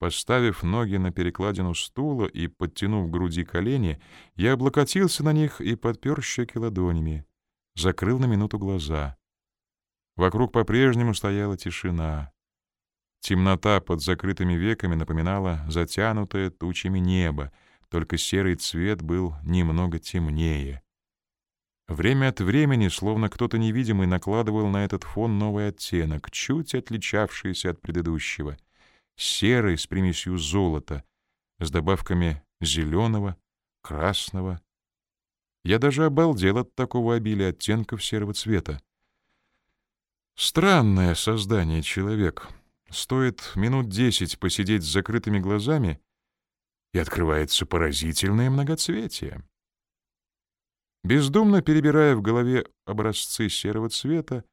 Поставив ноги на перекладину стула и подтянув к груди колени, я облокотился на них и подпер щеки ладонями. Закрыл на минуту глаза. Вокруг по-прежнему стояла тишина. Темнота под закрытыми веками напоминала затянутое тучами небо, только серый цвет был немного темнее. Время от времени, словно кто-то невидимый, накладывал на этот фон новый оттенок, чуть отличавшийся от предыдущего. Серый с примесью золота, с добавками зеленого, красного. Я даже обалдел от такого обилия оттенков серого цвета. Странное создание человек — Стоит минут десять посидеть с закрытыми глазами, и открывается поразительное многоцветие. Бездумно перебирая в голове образцы серого цвета,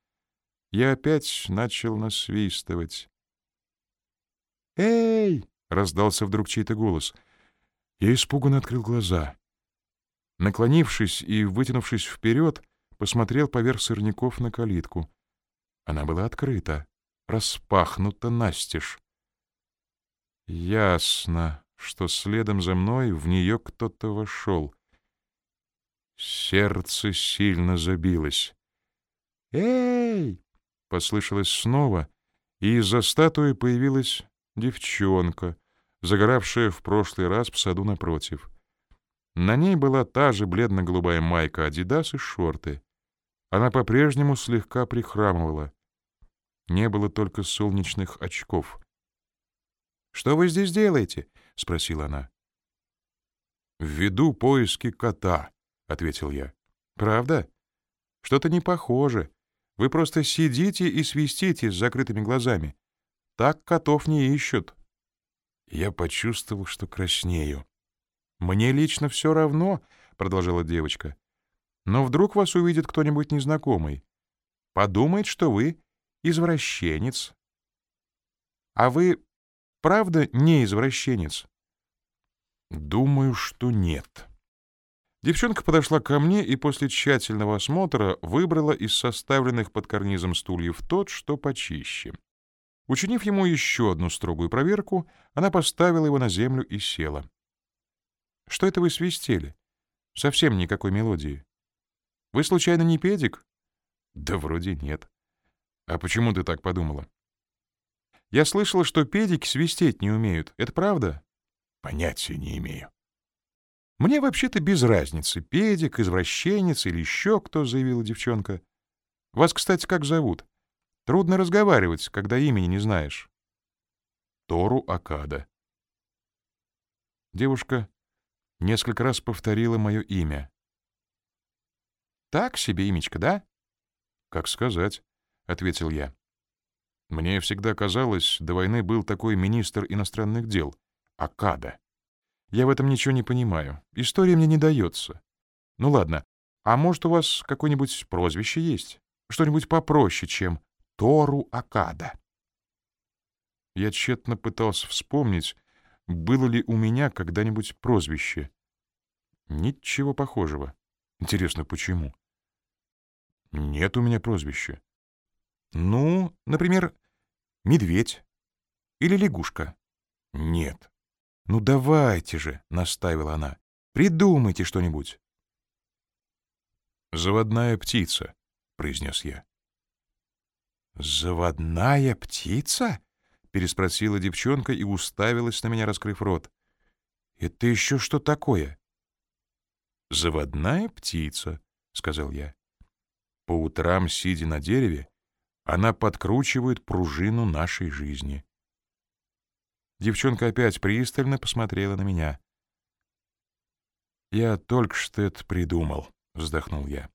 я опять начал насвистывать. «Эй!» — раздался вдруг чей-то голос. Я испуганно открыл глаза. Наклонившись и вытянувшись вперед, посмотрел поверх сырников на калитку. Она была открыта распахнута настежь. Ясно, что следом за мной в нее кто-то вошел. Сердце сильно забилось. «Эй!» — послышалось снова, и из-за статуи появилась девчонка, загоравшая в прошлый раз в саду напротив. На ней была та же бледно-голубая майка «Адидас» и шорты. Она по-прежнему слегка прихрамывала. Не было только солнечных очков. «Что вы здесь делаете?» — спросила она. «Введу поиски кота», — ответил я. «Правда? Что-то не похоже. Вы просто сидите и свистите с закрытыми глазами. Так котов не ищут». Я почувствовал, что краснею. «Мне лично все равно», — продолжала девочка. «Но вдруг вас увидит кто-нибудь незнакомый. Подумает, что вы извращенец. А вы правда не извращенец? Думаю, что нет. Девчонка подошла ко мне и после тщательного осмотра выбрала из составленных под карнизом стульев тот, что почище. Учинив ему еще одну строгую проверку, она поставила его на землю и села. «Что это вы свистели? Совсем никакой мелодии. Вы случайно не педик?» «Да вроде нет». «А почему ты так подумала?» «Я слышала, что педики свистеть не умеют. Это правда?» «Понятия не имею». «Мне вообще-то без разницы, педик, извращенец или еще кто», — заявила девчонка. «Вас, кстати, как зовут? Трудно разговаривать, когда имени не знаешь». «Тору Акада». Девушка несколько раз повторила мое имя. «Так себе имечко, да?» «Как сказать». — ответил я. Мне всегда казалось, до войны был такой министр иностранных дел — Акада. Я в этом ничего не понимаю. История мне не дается. Ну ладно, а может, у вас какое-нибудь прозвище есть? Что-нибудь попроще, чем Тору Акада? Я тщетно пытался вспомнить, было ли у меня когда-нибудь прозвище. Ничего похожего. Интересно, почему? Нет у меня прозвища. Ну, например, медведь или лягушка. Нет. Ну давайте же, настаивала она. Придумайте что-нибудь. Заводная птица, произнес я. Заводная птица? переспросила девчонка и уставилась на меня, раскрыв рот. Это еще что такое? Заводная птица, сказал я. По утрам, сидя на дереве, она подкручивает пружину нашей жизни. Девчонка опять пристально посмотрела на меня. «Я только что это придумал», — вздохнул я.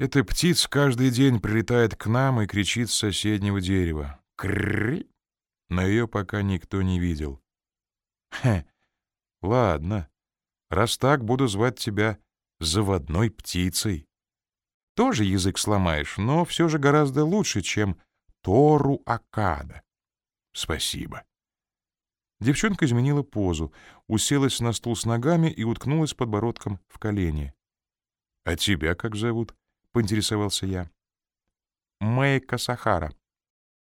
«Эта птица каждый день прилетает к нам и кричит с соседнего дерева. Крррр!» Но ее пока никто не видел. «Хе, ладно. Раз так, буду звать тебя заводной птицей». Тоже язык сломаешь, но все же гораздо лучше, чем Тору Акада. Спасибо. Девчонка изменила позу, уселась на стул с ногами и уткнулась подбородком в колени. — А тебя как зовут? — поинтересовался я. — Мэй Касахара.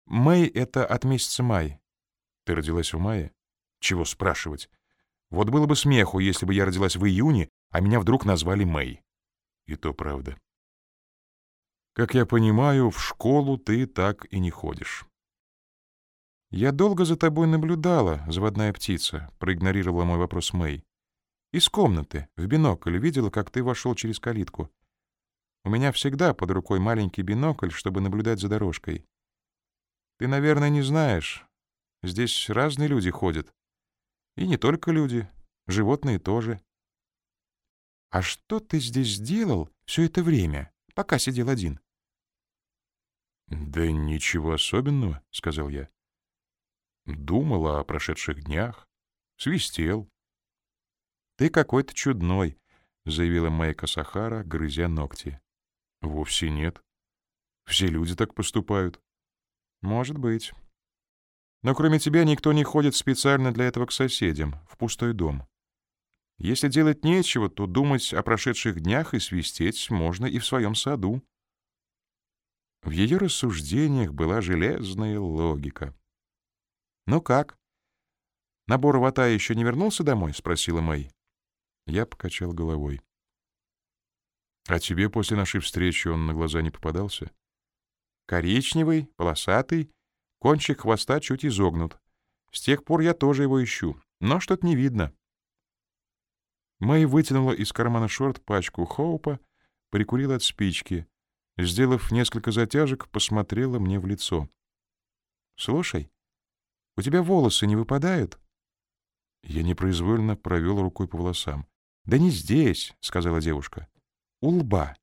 Мэй — это от месяца май. Ты родилась в мае? Чего спрашивать? Вот было бы смеху, если бы я родилась в июне, а меня вдруг назвали Мэй. И то правда. Как я понимаю, в школу ты так и не ходишь. Я долго за тобой наблюдала, заводная птица, проигнорировала мой вопрос Мэй. Из комнаты, в бинокль, видела, как ты вошел через калитку. У меня всегда под рукой маленький бинокль, чтобы наблюдать за дорожкой. Ты, наверное, не знаешь. Здесь разные люди ходят. И не только люди, животные тоже. А что ты здесь делал все это время, пока сидел один? Да ничего особенного, сказал я. Думал о прошедших днях, свистел. Ты какой-то чудной, заявила Майка Сахара, грызя ногти. Вовсе нет. Все люди так поступают. Может быть. Но кроме тебя никто не ходит специально для этого к соседям, в пустой дом. Если делать нечего, то думать о прошедших днях и свистеть можно и в своем саду. В ее рассуждениях была железная логика. «Ну как? Набор вата еще не вернулся домой?» — спросила Мэй. Я покачал головой. «А тебе после нашей встречи он на глаза не попадался?» «Коричневый, полосатый, кончик хвоста чуть изогнут. С тех пор я тоже его ищу, но что-то не видно». Мэй вытянула из кармана шорт пачку Хоупа, прикурила от спички. Сделав несколько затяжек, посмотрела мне в лицо. «Слушай, у тебя волосы не выпадают?» Я непроизвольно провел рукой по волосам. «Да не здесь», — сказала девушка. «У лба.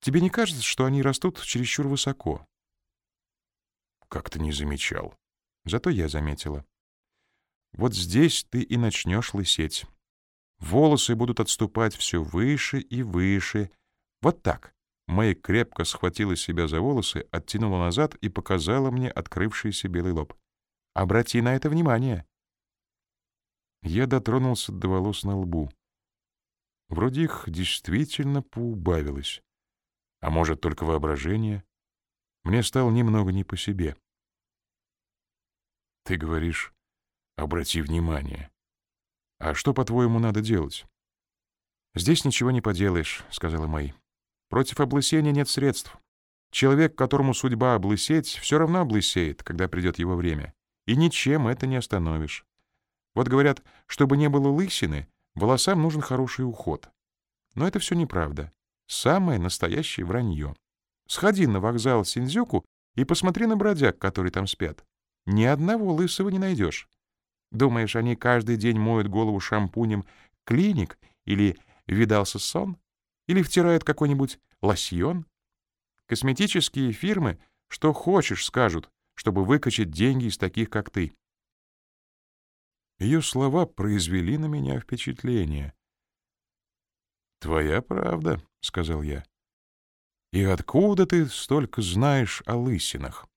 Тебе не кажется, что они растут чересчур высоко?» «Как-то не замечал. Зато я заметила. Вот здесь ты и начнешь лысеть. Волосы будут отступать все выше и выше. Вот так. Мэй крепко схватила себя за волосы, оттянула назад и показала мне открывшийся белый лоб. «Обрати на это внимание». Я дотронулся до волос на лбу. Вроде их действительно поубавилось. А может, только воображение? Мне стало немного не по себе. Ты говоришь, обрати внимание. А что, по-твоему, надо делать? Здесь ничего не поделаешь, сказала Мэй. Против облысения нет средств. Человек, которому судьба облысеть, все равно облысеет, когда придет его время. И ничем это не остановишь. Вот говорят, чтобы не было лысины, волосам нужен хороший уход. Но это все неправда. Самое настоящее вранье. Сходи на вокзал Синдзюку и посмотри на бродяг, которые там спят. Ни одного лысого не найдешь. Думаешь, они каждый день моют голову шампунем клиник или видался сон? Или втирают какой-нибудь лосьон? Косметические фирмы что хочешь скажут, чтобы выкачать деньги из таких, как ты. Ее слова произвели на меня впечатление. «Твоя правда», — сказал я. «И откуда ты столько знаешь о лысинах?»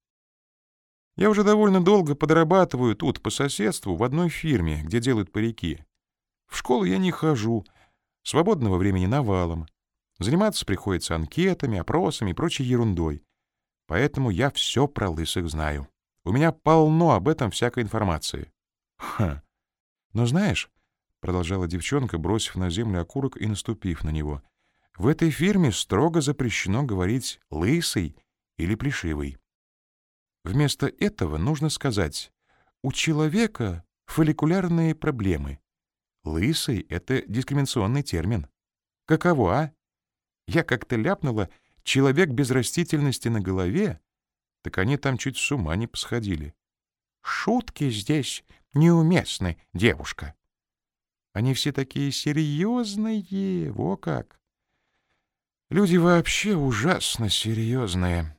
Я уже довольно долго подрабатываю тут, по соседству, в одной фирме, где делают парики. В школу я не хожу, свободного времени навалом. Заниматься приходится анкетами, опросами и прочей ерундой. Поэтому я все про лысых знаю. У меня полно об этом всякой информации. Ха. Но знаешь, — продолжала девчонка, бросив на землю окурок и наступив на него, — в этой фирме строго запрещено говорить «лысый» или «плешивый». Вместо этого нужно сказать «У человека фолликулярные проблемы». «Лысый» — это дискриминационный термин. Каково, а? Я как-то ляпнула «человек без растительности на голове», так они там чуть с ума не посходили. «Шутки здесь неуместны, девушка». Они все такие серьезные, во как. Люди вообще ужасно серьезные.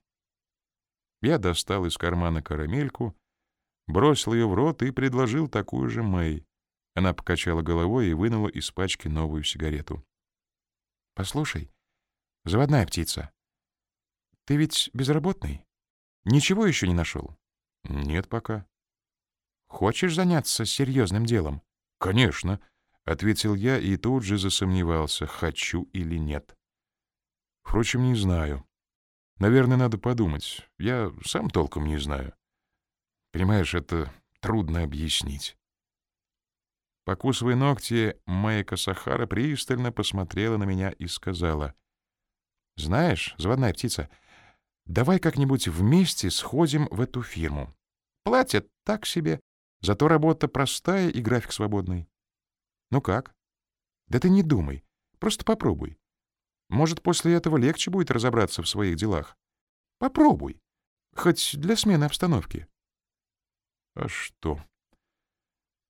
Я достал из кармана карамельку, бросил ее в рот и предложил такую же Мэй. Она покачала головой и вынула из пачки новую сигарету. «Послушай, заводная птица, ты ведь безработный? Ничего еще не нашел?» «Нет пока». «Хочешь заняться серьезным делом?» «Конечно», — ответил я и тут же засомневался, хочу или нет. Впрочем, не знаю. Наверное, надо подумать. Я сам толком не знаю. Понимаешь, это трудно объяснить. Покусывая ногти, Майка Сахара пристально посмотрела на меня и сказала, «Знаешь, заводная птица, давай как-нибудь вместе сходим в эту фирму. Платят так себе, зато работа простая и график свободный. Ну как? Да ты не думай, просто попробуй. Может, после этого легче будет разобраться в своих делах. Попробуй, хоть для смены обстановки». «А что?»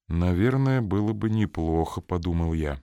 «Наверное, было бы неплохо», — подумал я.